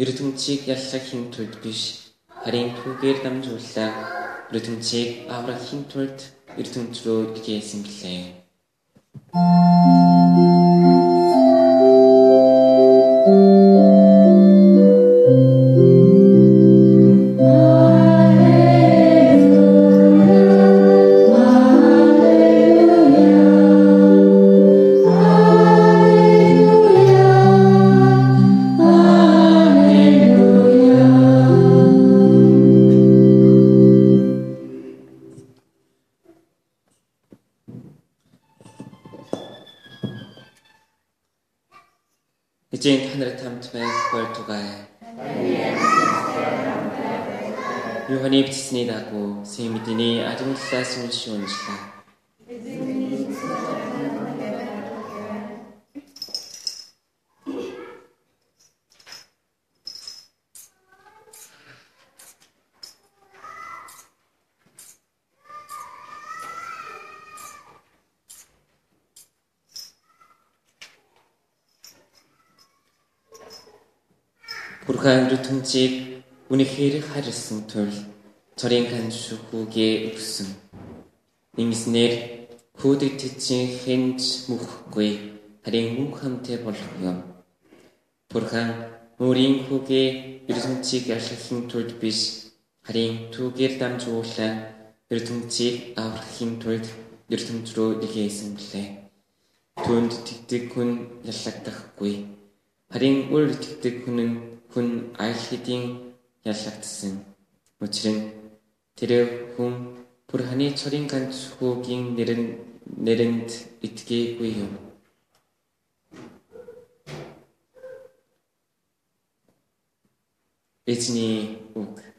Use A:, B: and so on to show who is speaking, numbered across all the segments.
A: эрдэмцийг яллахын тулд биш. Харин түүгээр дамжууллаа. Эрдэмцийг аврахын тулд эрдэнэтрүүд гэсэн блээ. аваарай. Юханы бичсний дагуу сийн мэдээний ажилтнаас үйлшүүлж байна. Бурханруу түнцийг үнэхээр харсан тул цорын ганшуугийн өгсөн. Ингэснээр хөөдөтчийн хэнж мөхгүй харин мөн хамтээ болох юм. Бурхан өөрийн хүүгээ эрдэмцийг ашиглахын тулд биш харин түүгээр дамжуулан эрдэмцийг аврахын тулд эрдэмц рүү игээсэн билээ. Түнд тэгдэг хүн яллагдахгүй. Харин үл тэгдэг хүн нь hun Eichliting Jaschachsen, Mutschrin, Tere hum Purhani Chorin kan Choging Nerend Itge Huihum. Etni Uk.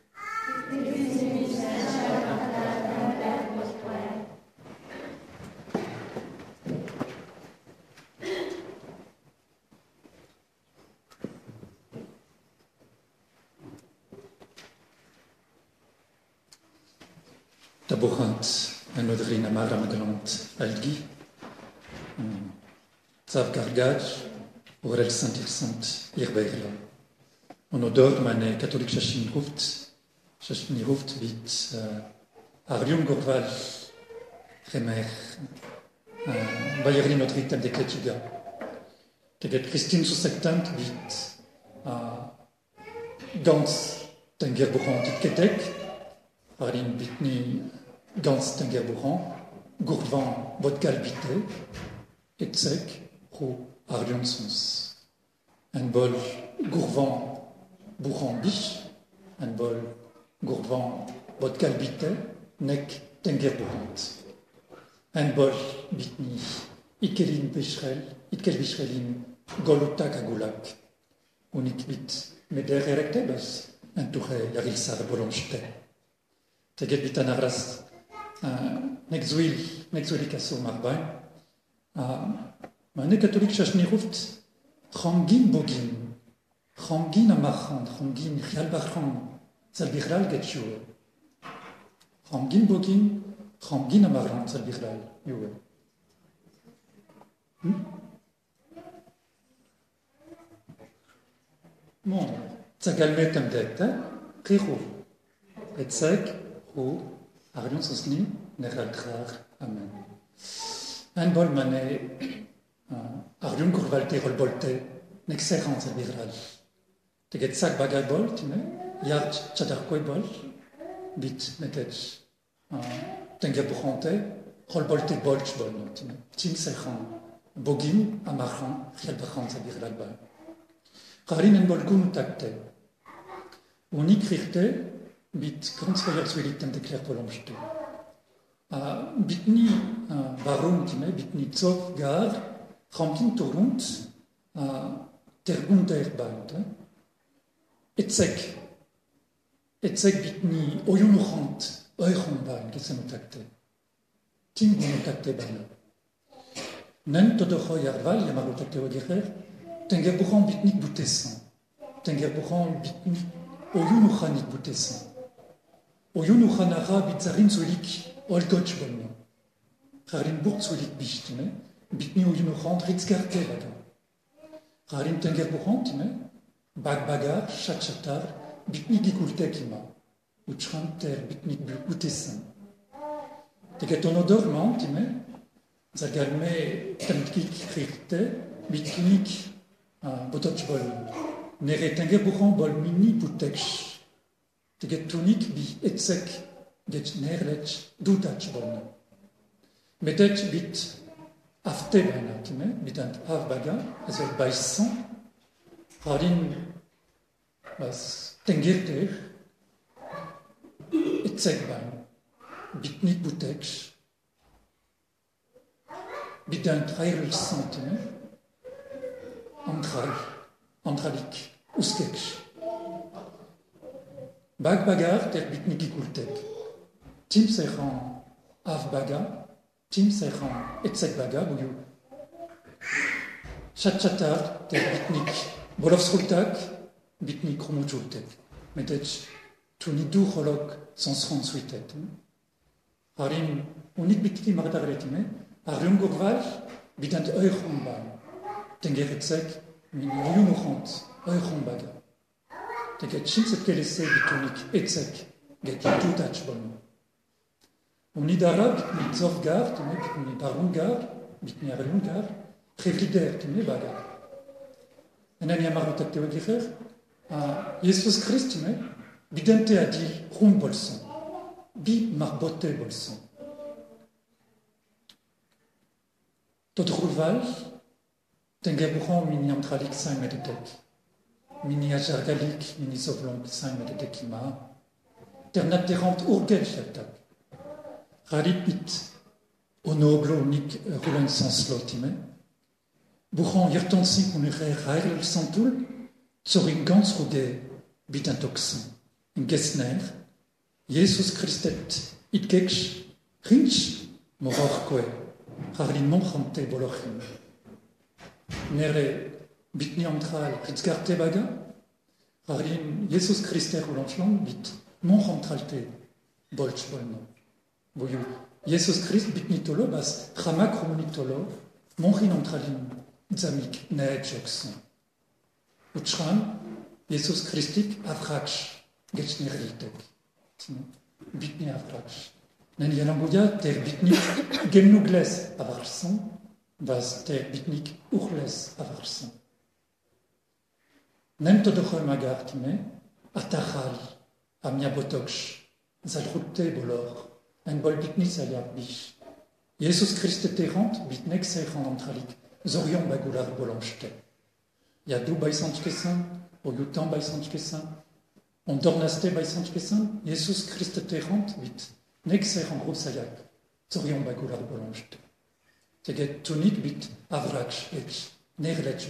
B: tabourant an odrin amar am algi. Zav hmm, gargaj ur el sant ir sant. On odor mane katolik shashin ruft, shashin ruft vit euh, arium gorval remer euh, bayerin odrit am dekletiga. Keget Christine susektant vit gans tenger buchant it ketek, arin bitni gans tenger buchant, gourvan vodkal bite, et sec, ro arium sons. Un bol gourvan buchant bich, un bol gourvan vodkal bite, nek tenger buchant. Un bol bitni ikelin bishrel, ikel bishrelin golutak agulak. Unik bit meder erectebas, un tuche yaril sar bolonchte. Teget bit zuil, nek zuil kaso marbain. Ma ne katolik chachni ruft, changin bogin, changin amachan, changin chialbachan, zalbichlal getchou. Changin bogin, changin amachan, zalbichlal, youe. Bon, tzagalmet am dekta, kiro. Et sek, ro, arion sosni, neraltrar, amen. Un bol mane, arion kurvalte rolbolte, nek serran zalbichlal. Teget sak bagay bol, time, yart tchadarkoy bol, bit metet, tenger buchante, rolbolte bolch bol, time, tim serran, bogin, amachan, chialbachan zalbichlal bal. Karin en bolgun takte. Unik richte, бид гонцгой зүйлийтэн дэклэх боломжтой. А бидний баруун гэмэ бидний цог гар хамтын төрөнд а тэргүн дээр байна. Эцэг эцэг бидний оюун хонд ойхон байна гэсэн үгтэй. Тин үгтэй байна. Нэн тодорхой ярвал ямар үгтэй үгээр тэнгэр бухон бидний бүтээсэн. Тэнгэр бухон бидний оюун хонд бүтээсэн. Оюун уханаага бид зарим зүйлийг олдож болно. Харин бүх зүйлийг биш тийм ээ. Бидний оюун ухаанд хязгаартай байна. Харин тэнгэр бухан тийм ээ. Баг багаар шатшатар бидний гүлтэй юм аа. Учрамтэр бидний бүтэсэн. Тэгээд өнөөдөр маань тийм ээ. Загалмэ тэмтгэл хэрэгтэй бидний бодож болно. Нэрэ тэнгэр бухан бол миний бүтэсэн tunik bi etzek get nerlech dutachbol. Metet bit afte bana time, bitant radin bas tengirter, etzek bitnik antral, antralik. Bag bagar ter bitniki kultek. Tim sechan av baga, tim sechan etzek baga, buyu. Chatchatar ter bitnik bolovskultak, bitnik kromuchultek. Metet tuni du holok sansran suitet. Harim unik bitki mardaretime, Arion Gurval, bidant euchon ban. Tengeretzek, min yunuchant, euchon baga. Teget chintzet kelese bitunik etzek, get tutach bon. Uni dara bitni zorgar, tine bitni darungar, bitni arlungar, prevlider tine baga. Enan yamarutak teo gifer, a Jesus Christ tine, bidante adil rum bolson. Bi marbote bolson. Tot rulval, tenger buran mini antralik sain medetek. Mini ajargalik, mini sovlonk sain medetek ima. Ternat terant urgel chatak. Ralipit, onoglo nik rulen sans lotime. Buran yertonsi kun ure rairel santul, zorin gans ruge bitantoxen. In gesner, Jesus Christet, itkeksh, rinch, moror koe. Harlin monchante bolochim. Nere бидний амтрал хязгаартай байгаа. Харин Есүс Христээр уламжлан бид мөн хамтралтай болж байна. Буюу Есүс Христ бидний төлөө бас хамаг хүмүүний төлөө мөн хин амтралын замыг найж өгсөн. Учир нь Есүс Христийг аврагч гэж нэрлэдэг. Бидний аврагч. Нэн ярамбудя тэр бидний гэмнүглэс аварсан, бас тэр бидний ухлэс аварсан. Atachal, amia botoksh, zalrutte bolor, en bol bitni saliab bish. Jesus Christe terant, bitnek seichan antralik, zorion bagular bolonchte. Ya du baisanchkesan, o yutan baisanchkesan, on dornaste baisanchkesan, Jesus Christe terant, bit, nek ser an gro saiak, zorion bagul ar bolanjte. Teget tunik bit avrakch etch, ner letch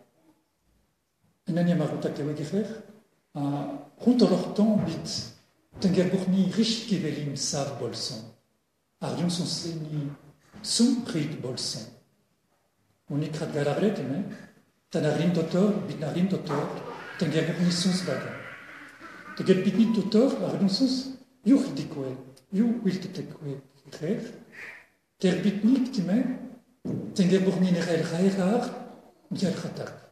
B: Инэний маргутаг явагдах а хүн төрхтөн бит тэнгэр бүхний риш гэвэл юм сав болсон. Аржим сонсны сүм прит болсон. Үний крат гараврэт юм. Танарин дотор бит нарин дотор тэнгэр бүхний сүнс бага. Тэгээд бидний дотор аржим сүнс юх диквэ. Юу үлдэтгэвэ. Тэр тэр бидний гэмэ тэнгэр бүхний нэрэл хайхаар ярхатаг.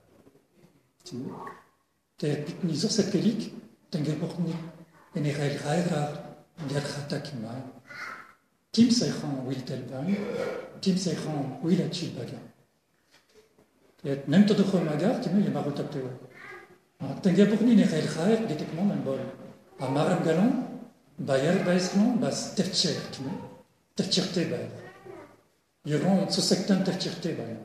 B: Raerar, dial ratak. Ter bitni zur satelik, tenger burnin en erel raerar, dial ratak ima. Tim seichan wiltel bang, tim seichan wilachil baga. Et nem to de chomagar, time yamarotak tewe. Tenger burnin erel raer, detekman en bol. A maram galant, Bayer baizman, bas tertxert, tertxerte baer. Iran so sektan tercirte baina.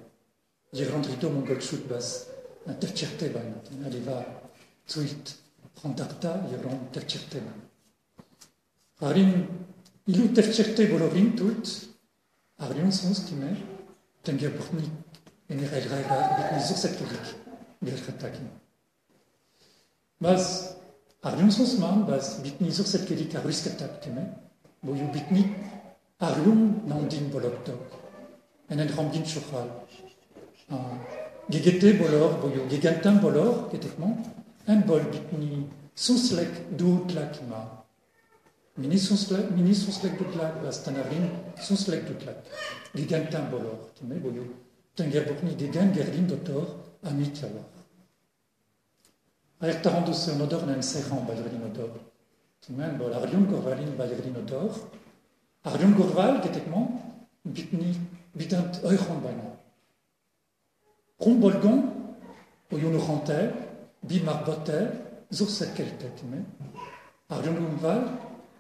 B: Iran rito mongol bas. Na tercirte baina. Aliva zuit rantakta Iran tercirte baina. Harin ilu tercirte bolorin tult. Arion sons time. Tenger burni. Enerel raiga. Bitni sur sektorik. Gerratakin. Bas Arion sons man. Bas bitni sur sektorik a ruskatak time. Boyu bitni Arium nandin boloktok. en en ramdin chokral. Gegete bolor, boyo gegantan bolor, ketekman, en bol bitni sunslek doutlak ma. Mini sunslek, mini sunslek doutlak, bastanarin, sunslek doutlak. Gegantan bolor, teme boyo. Tenger bokni gegan gerdin dotor, amit yawar. Aer tarando se on odor nan serran balredin odor. Timen bol arion gorvalin balredin odor. Arion gorval, ketekman, bitni bidant euchon baina. Rum bolgon, o yon urante, bi marbote, zur set keltet, me. Ar yon umval,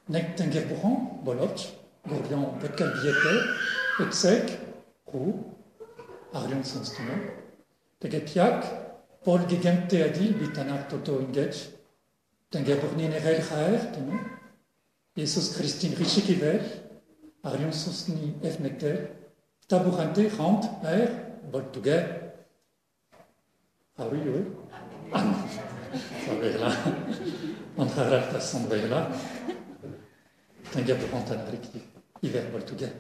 B: nek tenger buran, bolot, gordian betkal biete, et sek, ru, ar yon sanstume. Teget yak, pol gigante adil, bitanak toto ingech, tenger burnin erel chaer, teme. Jesus Christine Richikivel, ar yon sostni efnekter, Taburante rand er Ah oui, oui. Ah, Sabela. Andra rata sombrela. Tenga buranta nariki. Iver boltuge.